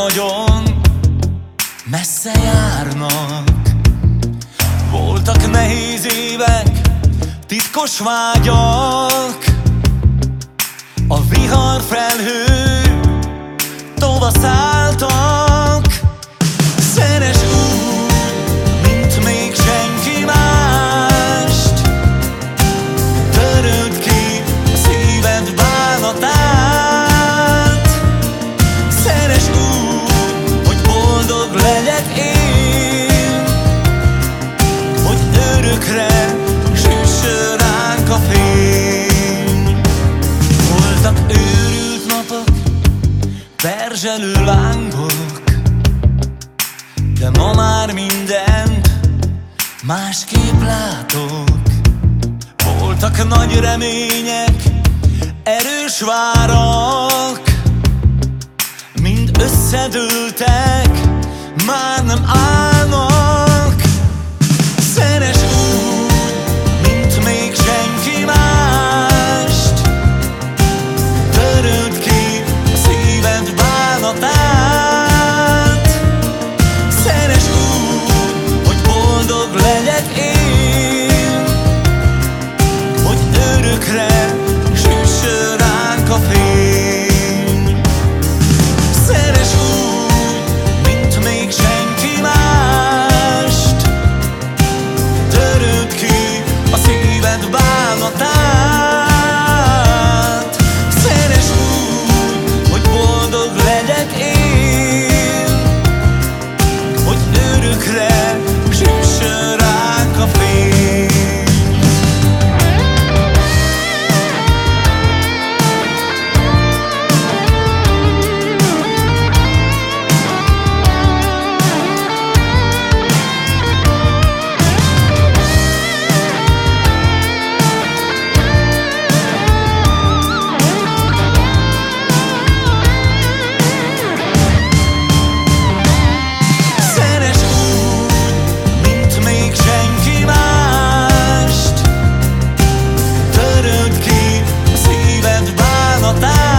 nagyon messze járnak. Voltak nehéz évek, titkos vágyak. A vihar felhő Perzselő lángok De ma már mindent Másképp látok. Voltak nagy remények Erős várak Mind összedőltek Már nem áll notar. cantar.